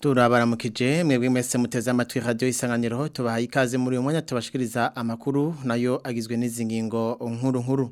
turabaramukije mwebwe mwese muteze amatwi radiyo isanganiro tubahaye ikaze muri uyu mwanya tubashikiriza amakuru nayo agizwe n'izi ngingo nkuru nkuru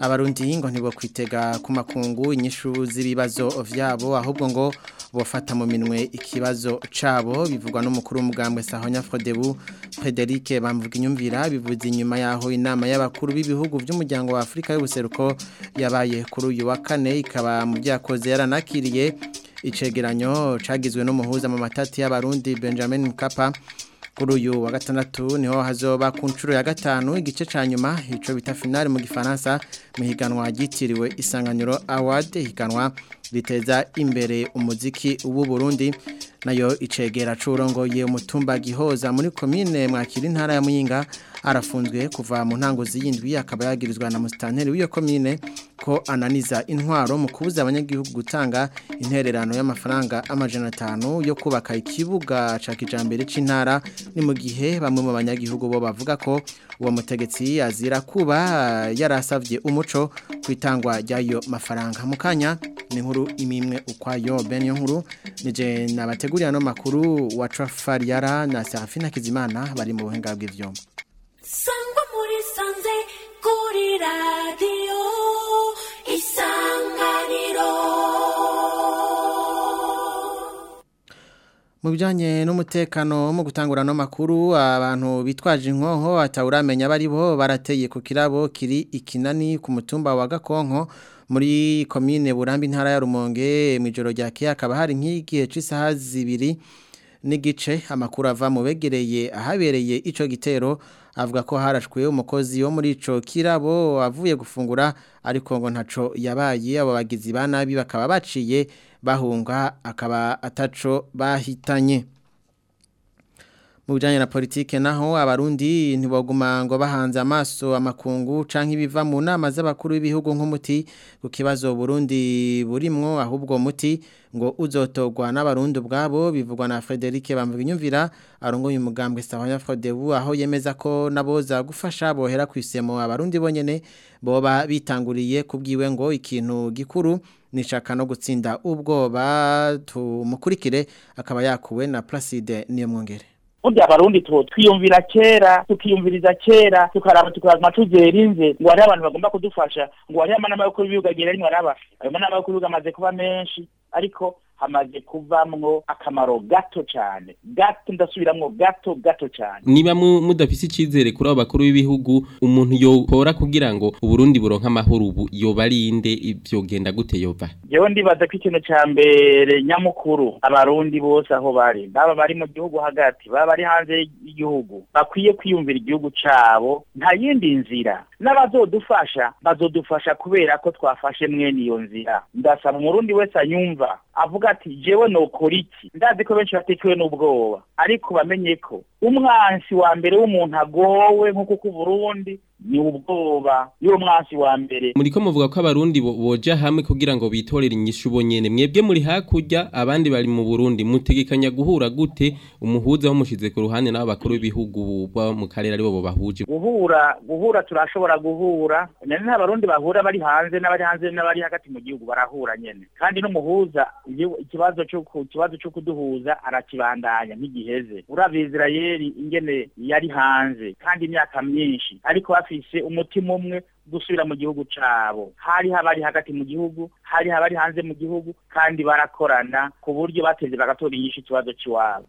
abarundi ngo ntibo kwitega ku makungu inyishu z'ibibazo byabo ahubwo ngo bafata mu minwe ikibazo cabo bivugwa n'umukuru w'umugambwe sahonya frodebu Frederic bamvuga inyumvira bivuze inyuma yaho inama y'abakuru b'ibihugu by'umuryango wa afurika y'ubuseruko yabaye kuri uyu wa kane ikaba mu byakoze yaranakiriye icegeranyo cagizwe n'umuhuza mu matati y'abarundi Benjamin Kapa kuri uyu wa gatandatu niho hazoba ku nshuro ya gatanu igice cya nyuma hico bita finale mu gifaransa mu higanwa ryitiriwe isanganiro award higanwa riteza imbere umuziki w'u Burundi nayo icegera curo ngo ye umutumba gihoza muri komine mwakiri intara ya muyinga arafunzwe kuva mu ntango z'iyindwi akaba yagirizwa na musitanteri w'iyo komine ko ananiza intwaro mu kubuza abanyagihugu gutanga intererano y'amafaranga amajana atanu yo kubaka ikibuga ca kijambere cy'intara ni mu gihe bamwe mu banyagihugu bo bavuga ko uwo mutegetsi azira kuba yarasabye umuco ku itangwa ry'ayo mafaranga mu kanya ni nkuru imimwe ukwayo bene nkuru nije nabate bateguriye ano makuru wa Trafaryara na Serafina Kizimana bari mu buhinga Sangwa muri sanze kuri radio isanganiro mu bijyanye n'umutekano mu gutangura no makuru abantu bitwaje inkonko atawuramenya bari bo barateye ku kirabo kiri ikinani ku mutumba wa gakonko muri komine burambi intara ya rumonge mu ijoro rya kera hakaba hari nk'igihe cy'isaha zibiri n'igice amakuru ava mu begereye ahabereye icyo gitero avuga ko harashwe umukozi wo muri icyo kirabo avuye gufungura ariko ngo ntaco yabaye abo bagizi banabi bakaba baciye bahunga akaba ataco bahitanye mu bijyanye na politiki naho abarundi ntibaguma ngo bahanze amaso amakungu cyangwa ibiva mu nama z'abakuru b'ibihugu nk'umuti ku kibazo burundi burimwo ahubwo muti ngo uzotorwa n'abarundi ubwabo bivugwa na frederic bamvuga arongoye umugambwe sitawanya fodebu aho yemeza ko naboza gufasha bohera ku isemo abarundi bonyine boba bitanguriye kubwiwe ngo ikintu gikuru nishaka no gutsinda ubwoba tumukurikire akaba yakuwe na placide niyo mwongere burya abarundi twiyumvira kera tukiyumviriza kera tukaraba tukazana tuzerinze ngo hariho abantu bagomba kudufasha ngo hariho amanama yo kubibugagira arimo araba ayo manama yo kubibuga amaze kuba menshi ariko hamaze kuvamwo akamaro gato cyane gato ndasubiramo gato gato cyane niba mudafise icyizere kuri abo bakuru b'ibihugu umuntu yokora kugira ngo uburundi buronke amahoro ubu yobarinde ibyogenda gute yova yewe ndibaza ko ikintu cya mbere nyamukuru abarundi bose aho bari baba bari mu gihugu hagati baba bari hanze y'igihugu bakwiye kwiyumvira igihugu cyabo nta yindi nzira n'abazodufasha bazodufasha kubera ko twafashe mwene iyo nzira ndasaba umurundi wese anyumva avuga uvuga ati jewe nokora iki ndazi ko benshi batekewe n'ubwoba ariko bamenye ko umwansi wa mbere w'umuntu agowe nk'uko ku burundi ni ubwoba y'uwo mwasi wa mbere muriko muvuga ko abarundi boja hamwe kugira ngo bitorere inyishu bonyene mwebwe muri hakurya abandi bari mu Burundi mutegekanya guhura gute umuhuza mushize ku ruhande n'abo bakuru b'ibihugu bo mu karere aribo bo bahuje guhura guhura turashobora guhura nene abarundi bahura bari hanze n'abari hanze n'abari hagati mu gihugu barahura nyene kandi n'umuhuza ikibazo cyo kibazo cyo kuduhuza arakibandanya nk'igiheze urabye Israel ingene yari hanze kandi imyaka myinshi ariko bafise umutima umwe gusubira mu gihugu cyabo hari habari hagati mu gihugu hari habari hanze mu gihugu kandi barakorana ku buryo bateze bagatora inyinshi ikibazo cy'iwabo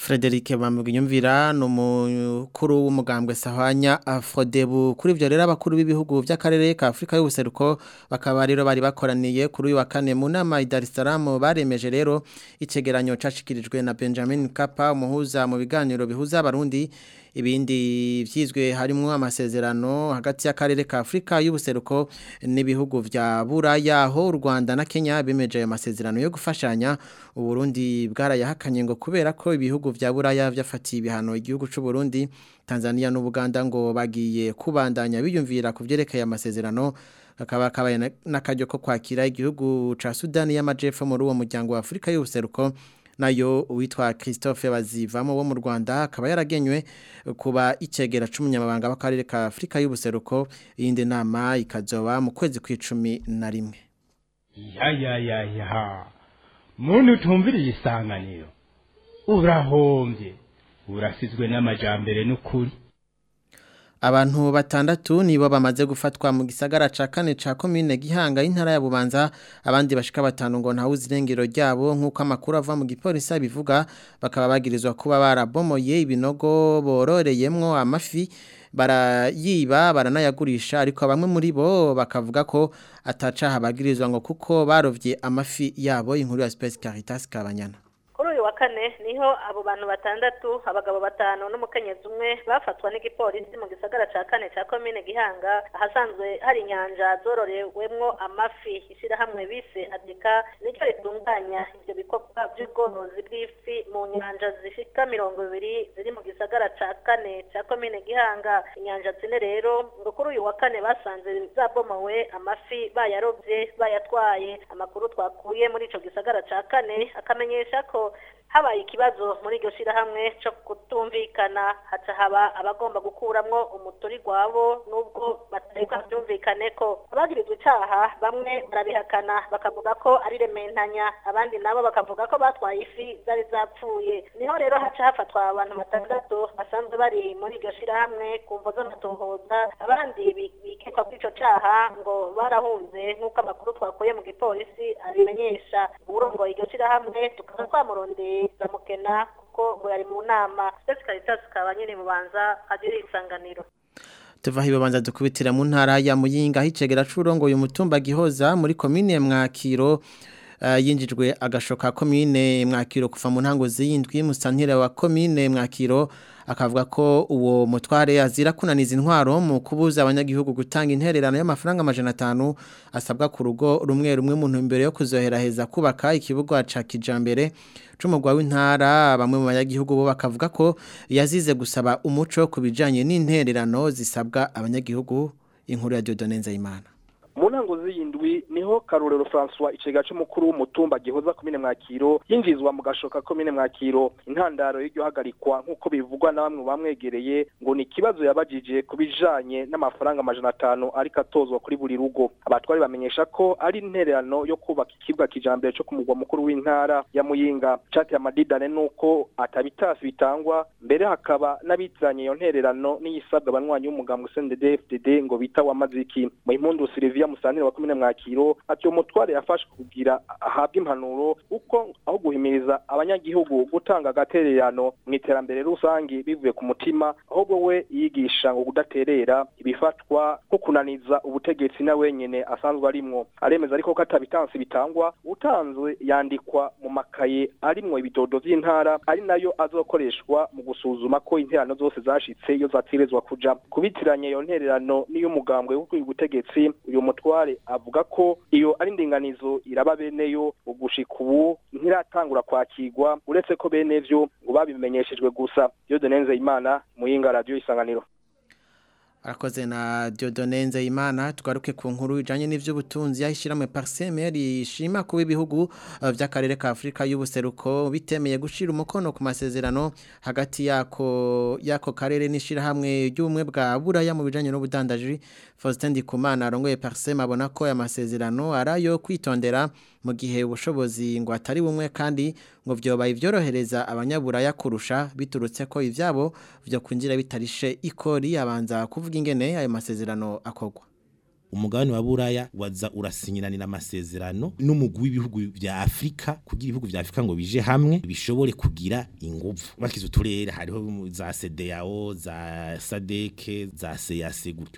Frederic Bamuginyumvira no umukuru w'umugambwe Sahanya Afrodebu ah, kuri byo rero abakuru b'ibihugu by'akarere ka Afrika y'ubuseruko bakaba rero bari bakoraniye kuri uyu wa kane mu nama Dar es Salaam baremeje rero icegeranyo cacikirijwe na Benjamin Kappa umuhuza mu biganiro bihuza abarundi ibindi byizwe harimo amasezerano hagati y'akarere ka Afrika y'ubuseruko n'ibihugu vya Buraya ho Rwanda na Kenya bimeje ayo masezerano yo gufashanya Burundi bwarayahakanye ngo kubera ko ibihugu vya Buraya byafatiye ibihano igihugu cy'u Burundi Tanzania n'Ubuganda ngo bagiye kubandanya biyumvira kuvyerekeye amasezerano akaba kabaye n'akajyo ko kwakira igihugu ca Sudani y'Amajepfo muri uwo muryango wa Afrika y'ubuseruko nayo uwitwa Christophe bazivamo wo mu Rwanda akaba yaragenywe kuba icegera cy'umunyamabanga w'akarere ka Afrika y'ubuseruko yindi nama ikazoba mu kwezi kw'icumi na rimwe ya ya ya ya muntu utumvirije isanganiro urahombye urasizwe n'amajambere n'ukuri Abantu batandatu nibo bamaze gufatwa mu gisagara ca kane ca komine Gihanga y'intara ya Bubanza abandi bashika batanu ngo nta uzirengero ryabo nkuko amakuru ava mu gipolisi abivuga bakaba bagirizwa kuba barabomoye ibinogo bororeyemwo amafi barayiba baranayagurisha ariko bamwe muri bo bakavuga ko atacaha bagirizwa ngo kuko barovye amafi yabo inkuru ya Space Caritas kabanyana wa kane niho abo bantu batandatu abagabo batanu n'umukenyezi umwe bafatwa n'igipolisi mu gisagara ca kane ca komine gihanga ahasanzwe hari inyanja zororewemwo amafi ishyirahamwe bise adeka nicyo ritunganya ibyo bikorwa vy'ubworozi bw'ifi mu nyanja zishika mirongo ibiri ziri mu gisagara ca kane cya komine gihanga inyanja zine rero ngo kuri uyu wa kane basanze zabomowe amafi bayarovye bayatwaye amakuru twakuye muri icyo gisagara ca kane akamenyesha ko habaye ikibazo muri iryo shyirahamwe cyo kutumvikana haca haba abagomba gukuramo umuturi wabo n'ubwo batareka byumvikane ko abagirizwa icyaha bamwe barabihakana bakavuga ko ari rementanya abandi nabo bakavuga ko batwaye ifi zari zapfuye niho rero haca hafatwa abantu batandatu basanzwe bari muri iryo shyirahamwe ku mvo z'amatohoza abandi bikekwa kuri icyo cyaha ngo barahunze nk'uko amakuru twakuye mu gipolisi abimenyesha urongoye iryo shyirahamwe tukaza twamurondera ndamugena kuko yari mu nama ndetse tukaba tukaba nyine mubanza agira insanganiro tuva hibabanza dukubitira mu ntara ya muyinga hicegera ngo uyu mutumba gihoza muri komine mwakiro Eh, yinjijwe agashoka komine mwakiro kuva mu ntango z'iyindwi musantire wa komine mwakiro akavuga ko uwo mutware azira kunaniza intwaro mu kubuza abanyagihugu gutanga intererano y'amafaranga amajana atanu asabwa ku rugo rumwe rumwe muntu imbere yo kuzoheraheza kubaka ikibuga ca kijambere c'umugwa w'intara bamwe mu banyagihugu bo bakavuga ko yazize gusaba umuco ku bijanye n'intererano zisabwa abanyagihugu inkuru ya Dieudonne Nzeyimana mu ntango z'iyindi indwi niho karurero francois icega cy'umukuru w'umutumba gihoza komine mwakiro yinjizwa mu gashoka komine mwakiro intandaro y'iryo hagarikwa nk'uko bivugwa na bamwe bamwegereye ngo ni ikibazo yabajije ku bijanye n'amafaranga amajana atanu ariko atozwa kuri buri rugo abatwari bamenyesha ko ari intererano yo kubaka ikibwa kijambere cyo ku mugwa mukuru w'intara ya muyinga cati amadidane nuko atabitasi bitangwa mbere hakaba n'abizanye iyo ntererano n'iyisabwa abanywanyi w'umugambwe CNDD-FDD ngo bita wamaziki mu impundu Silvia Musanira wa komine mwakiro kiro ati uwo mutware yafashe kugira ahabwe impanuro uko aho guhimiriza abanyagihugu gutanga agatererano mu iterambere rusange bivuye ku mutima ahubwo we yigisha ngo kudaterera ibifatwa nko kunaniza ubutegetsi na wenyine asanzwe arimwo aremeza ariko ko atabitansi bitangwa utanzwe yandikwa mu makaye arimwo ibidodo by’intara ari nayo azokoreshwa mu gusuzuma ko interano zose zashitse iyo zatirezwa kuja kubitiranye iyo ntererano niyo mugambwe wo ubutegetsi uyu mutware avuga ko iyo ari indinganizo iraba beneyo ugushika ubu ntiratangura kwakirwa uretse ko bene byo ngo babimenyeshejwe gusa Dieudonne imana muyinga radio isanganiro arakoze na Diodone Nzeyimana tugaruke ku nkuru ijanye n'ivy'ubutunzi yahishiramwe Parsemel ishima kuba ibihugu by'akarere uh, ka Afrika y'ubuseruko bitemeye gushira umukono ku masezerano hagati yako yako karere nishira hamwe y'ubumwe bwa buraya mu bijanye n'ubudandaji Faustin Ndikumana arongoye Parsem abona ko ya masezerano arayo kwitondera mu gihe ubushobozi ngo atari bumwe kandi ngo byoba ivyorohereza abanyaburaya kurusha biturutse ko ivyabo byo kungira bitarishe ikori abanza kuvuga tuvuga ingene ayo masezerano akogwa umugabane wa buraya waza urasinyiranira amasezerano n'umugwi w'ibihugu bya Afrika kugira ibihugu bya Afrika ngo bije hamwe bishobore kugira inguvu bakize uturere hariho za CDAO za SADC za CEAC gutyo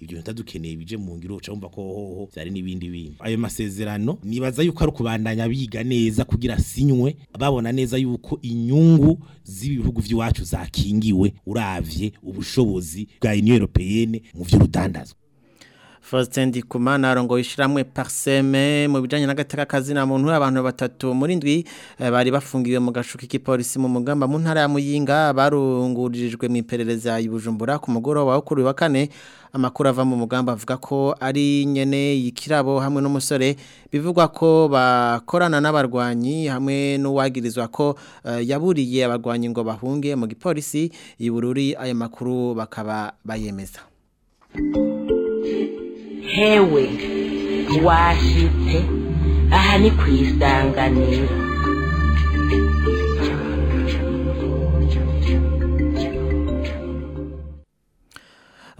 ibyo ntadukeneye bije mu ngiro uca wumva ko hoho byari nibindi bindi ayo masezerano nibaza yuko ari kubandanya biga neza kugira sinywe babona neza yuko inyungu z'ibihugu by'iwacu zakingiwe uravye ubushobozi bwa Union Européenne mu by'urudandazwa Faustin Dikumana arongoye ishiramwe Parseme mu bijanye n'agateka kazina muntu abantu batatu muri ndwi eh, bari bafungiwe mu gashuki k'ipolisi mu mugamba mu ntara ya Muyinga barungurijwe mu iperereza y'Ubujumbura ku mugoroba wo kuri wa kane amakuru ava mu mugamba avuga ko ari nyene yikirabo hamwe n'umusore bivugwa ko bakorana n'abarwanyi hamwe n'uwagirizwa ko uh, yaburiye abarwanyi ngo bahunge mu gipolisi y'ubururi ayo makuru bakaba bayemeza hewe wahite aha ni ku isanganiro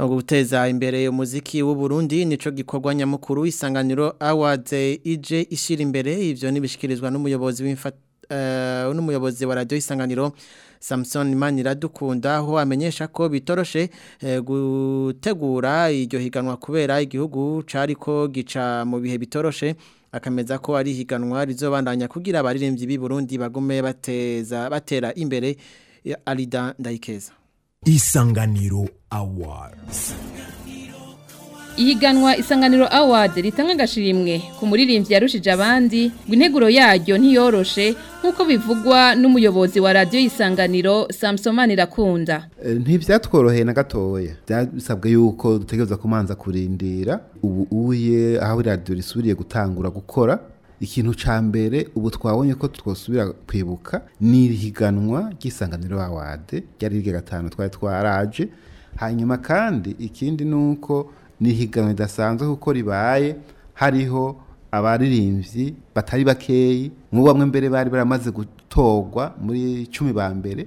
guteza imbere umuziki w'uburundi nico gikorwa nyamukuru isanganiro awards ije ishira imbere ivyo nibishikirizwa n'umuyobozi w'umuyobozi eh, wa radio isanganiro Samson Maniradukunda aho amenyesha ko bitoroshe eh, gutegura iryo higanwa kubera igihugu cariko gica mu bihe bitoroshe akameza ko ari higanwa rizobandanya kugira abaririmbyi b'i Burundi bagume bateza batera imbere Alida Ndayikeza Isanganiro Awards ihiganwa isanganiro award ritanga agashirimwe ku muririmbyi yarushije abandi ngo integuro yaryo ntiyoroshe nk'uko bivugwa n'umuyobozi wa radiyo y'isanganiro samusomani irakunda eh, ntibyatworoheye na gatoya byasabwe yuko dutegereza kumanza kurindira ubu uye aho radiyo risubiriye gutangura gukora ikintu cya mbere ubu twabonye ko twasubira kwibuka ni ihiganwa ry'isanganiro award ryari gatanu twari twaraje hanyuma kandi ikindi ni uko ni ihiganwa ridasanzwe kuko ribaye hariho abaririmbyi batari bakeyi mu bamwe mbere bari baramaze gutorwa muri cumi ba mbere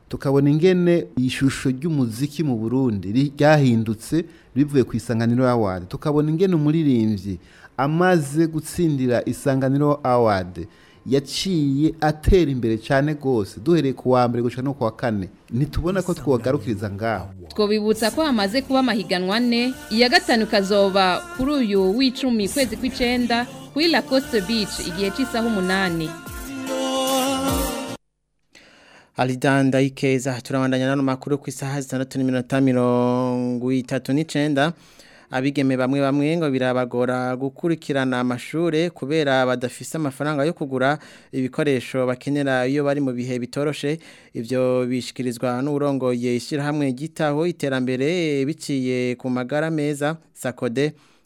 tukabona ingene ishusho ry'umuziki mu burundi ryahindutse rivuye ku isanganiro award tukabona ingene umuririmbyi amaze gutsindira isanganiro award yaciye atera imbere cyane rwose duhereye ku wa mbere guca no ku wa kane ntitubona ko twagarukiriza ngaho twabibutsa ko hamaze kuba amahiganwa ane iya gatanu kazoba kuri uyu w'icumi kwezi kw'icyenda kuri lacoste beach igihe cy'isaha umunani alidanda ikeza turabandanya n'ano ku isaha zitandatu n'iminota mirongo itatu n'icyenda abigeme bamwe bamwe ngo birabagora gukurikirana amashure kubera badafise amafaranga yo kugura ibikoresho bakenera iyo bari mu bihe bitoroshe ibyo bishikirizwa n'urongoye ishyirahamwe gitaho iterambere biciye ku magara meza sakode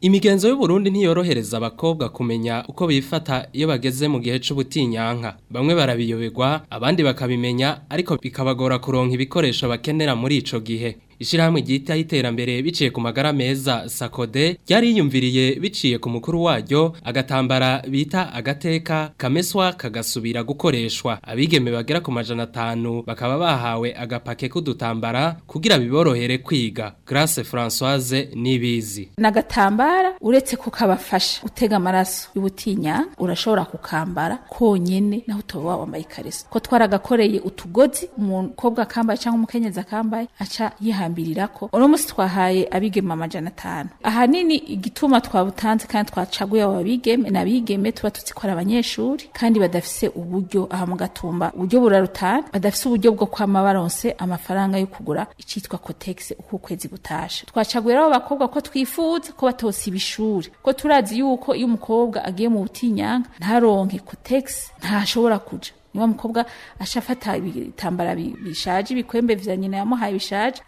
Imigenzo y'Uburundi ntiyorohereza abakobwa kumenya uko bifata iyo bageze mu gihe c'ubutinyanka. Bamwe barabiyobegwa, abandi bakabimenya ariko bikabagora kuronka ibikoresho bakenera muri ico gihe. ishyirahamwe ryita iterambere biciye ku magara meza sakode yari yumviriye biciye ku mukuru waryo agatambara bita agateka kameswa kagasubira gukoreshwa abigeme bagera ku majana atanu bakaba bahawe agapake k'udutambara kugira biborohere kwiga Grace Françoise nibizi nagatambara uretse kukabafasha utega amaraso y'ubutinya urashobora kukambara konyine naho utoba wambaye ikariso ko twaragakoreye utugozi umukobwa akambaye cyangwa umukenyezi akambaye aca yihamye guhambirira ko uno munsi twahaye abigeme amajana atanu ahanini igituma twabutanze kandi twacaguye abo babigeme ni abigeme tuba tuzi abanyeshuri kandi badafise uburyo aha mu gatumba uburyo burarutana badafise uburyo bwo kwama baronse amafaranga yo kugura icitwa kotegisi uko ukwezi gutasha twacaguye abo bakobwa ko twifuza ko batose ibishuri. ko turazi yuko iyo umukobwa agiye mu butinyanga ntaronke kotegisi ntashobora kuja niwa mukobwa ashafata ibitambara bishaje bikwembe vya nyina yamuhaye bishaje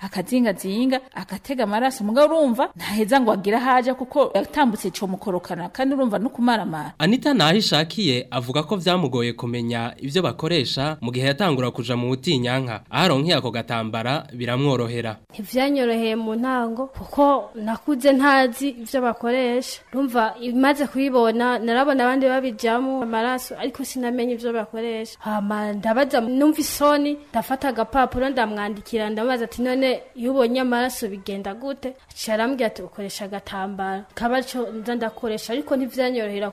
zinga akatega amaraso mugabo urumva ntaheza ngo agira haja kuko yatambutse ico mukorokana kandi urumva no kumaramara Anita naho ishakiye avuga ko vyamugoye kumenya ivyo bakoresha mu gihe yatangura kuja mu butinyanka aharonkeye ako gatambara biramworohera ntivyanyoroheye mu ntango kuko nakuze ntazi ivyo bakoresha urumva imaze kubibona narabona abandi babijamo amaraso ariko sinamenye ivyo bakoresha ikibazo ndabaza numva isoni ndafata agapapuro ndamwandikira ndabaza ati none iyo ubonye amaraso bigenda gute arambwira ati ukoresha agatambaro kaba nza ndakoresha ariko ntibyanyorohera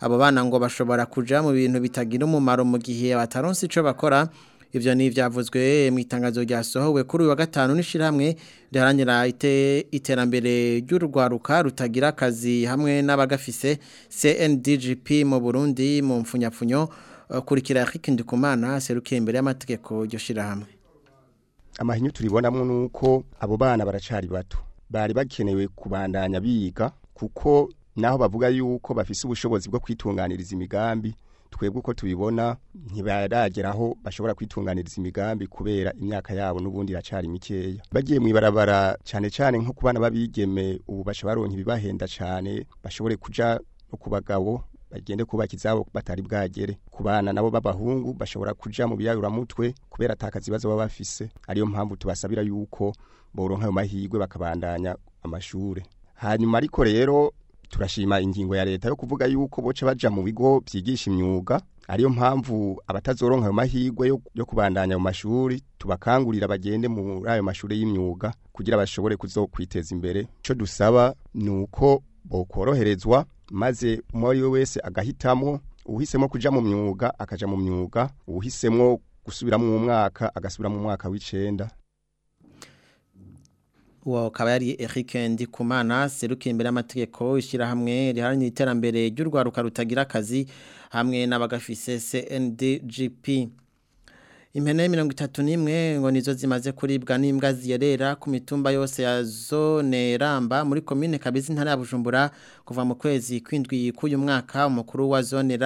abo bana ngo bashobora kujya mu bintu bitagira umumaro mu gihe bataronse icyo bakora ivyo ni vyavuzwe mu itangazo rya sohowe kuri uyu wa gatanu n'ishiramwe riharanira iterambere ry'urwaruka rutagira akazi hamwe n'abagafise CNDGP mu Burundi mu mfunyapfunyo uh, kurikira yakikindi kumana serukiye imbere y'amategeko ryo shirahamwe amahinyu turibonamo nuko abo bana baracari bato bari bakenewe kubandanya biga kuko naho bavuga yuko bafise ubushobozi bwo kwitunganiriza imigambi twebwe uko tubibona ntibarageraho bashobora kwitunganiriza imigambi kubera imyaka yabo n'ubundi iracari mikeya bagiye mwibarabara cyane cyane nko ku bana babigeme ubu baronka ibibahenda cyane bashobore kuja no ku bagabo bagende kubaka izabo batari bwagere ku bana nabo b'abahungu bashobora kuja mu biyayuramutwe kubera atakazi bazo baba bafise ariyo mpamvu tubasabira yuko boronka ayo mahirwe bakabandanya amashuri hanyuma ariko rero turashima ingingo ya leta yo kuvuga yuko boce baja mu bigo byigisha imyuga ariyo mpamvu abatazoronka ayo mahirwe yo kubandanya mu mashuri tubakangurira bagende muri ayo mashuri y'imyuga kugira bashobore kuzokwiteza imbere icyo dusaba nuko bokoroherezwa maze umwe wese agahitamo uhisemo kuja mu myuga akaja mu myuga uhisemo gusubira mu mwaka agasubira mu mwaka w'icenda uwo akaba yari Eric Ndikumana serukiye imbere y'amategeko ishyirahamwe riharanira iterambere ry'urwaruka rutagira akazi hamwe n'abagafise CNDGP impene mirongo itatu n'imwe ngo nizo zimaze kuribwa n'imbwa ziyerera ku mitumba yose ya zone muri komine kabizi ntara ya bujumbura kuva mu kwezi kw'indwi k'uyu mwaka umukuru wa zone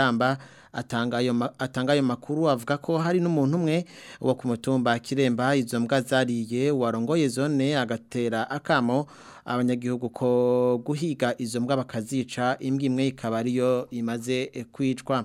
atanga ayo makuru avuga ko hari n'umuntu umwe wo ku mutumba kiremba izo mbwa zariye warongoye zone agatera akamo abanyagihugu ko guhiga izo mbwa bakazica imbwa imwe ikaba ariyo imaze kwicwa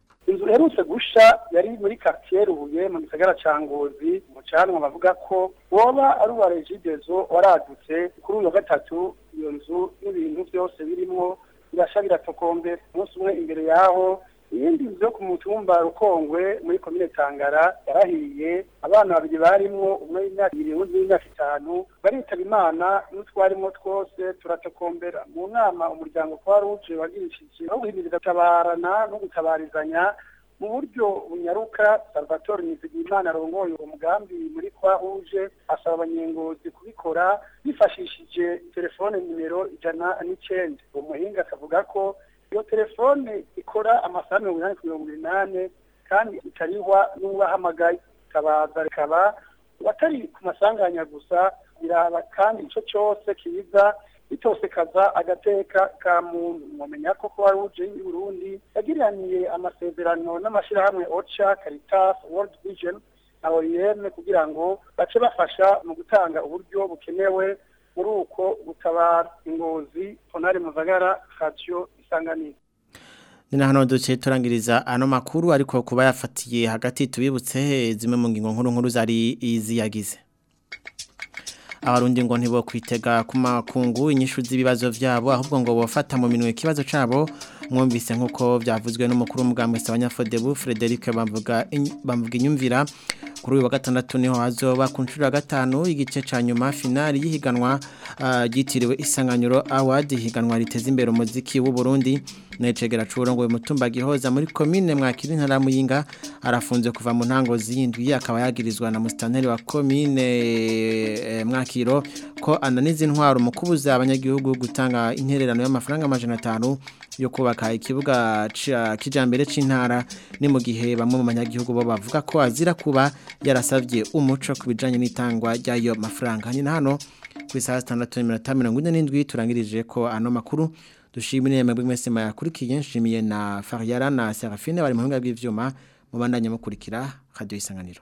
inzu iherutse gusha yari muri quartier Rubuye mu gisagara ca Ngozi mu canwa bavuga ko woba ari uwa Regidezo waradutse kuri uyu gatatu iyo nzu n'ibintu byose birimo birasha biratokombe umunsi umwe imbere yaho ibindi byo ku mutumba rukongwe muri komine tangara yarahiriye abana babiri barimo umwe w'imyaka ibiri undi w'imyaka itanu baritaba imana n'utwarimo twose turatakombera mu nama umuryango kwa ruje wagirishije aho guhimiriza gutabarana no gutabarizanya mu buryo bunyaruka salvatore nizigimana arongoye uwo mugambi muri kwa ruje asaba abanyengozi kubikora bifashishije telefone nimero ijana n'icenda uwo muhinga akavuga ko iyo telefone ikora amasaha mirongo inani ku mirongo inani kandi itarihwa n'uwahamagaye ikabaza rikaba batari ku masanganya gusa biraba kandi icyo cyose kiza bitosekaza agateka ka muntu mwamenya ko kuba ruje y'uburundi yagiraniye amasezerano n'amashyirahamwe oca caritas world vision na oyene kugira ngo bace bafasha mu gutanga uburyo bukenewe muri uko gutabara ingozi tonari muzagara katiyo isanganiro Nina hano duce turangiriza ano makuru ariko kuba yafatiye hagati tubibutse zimwe mu ngingo nkuru nkuru zari iziyagize. Abarundi ngo ntibo kwitega ku makungu inyishu z'ibibazo byabo ahubwo ngo bafata mu minwe ikibazo cyabo mwumvise nk'uko byavuzwe n'umukuru w'umugambwe Sabanyafodebu Frederic bamvuga bamvuga inyumvira kuri uyu wa gatandatu niho hazoba ku nshuro ya gatanu igice cya nyuma finali y'ihiganwa ah, ryitiriwe isanganyuro award higanwa riteza imbere umuziki w'u Burundi Necegera curo ngo gihoza muri commune mwakiri ntara muyinga arafunze kuva mu ntango zindwi akaba yagirizwa na mustanteri wa commune e, mwakiro ko ananiza intwaro mu abanyagihugu gutanga intererano y'amafaranga amajana 5 yo kubaka ikibuga kijambere c'intara ni mu gihe bamwe mu banyagihugu bo bavuga ko azira kuba yarasavye umuco kubijanye n'itangwa ry'ayo mafaranga ni hano ku isaha 6:47 turangirije ko ano makuru dushimire amabwi mwese mayakurikiye nshimiye na fariyara na serafine bari mu buhinga bw'ibyuma mubandanye mukurikira radiyo isanganiro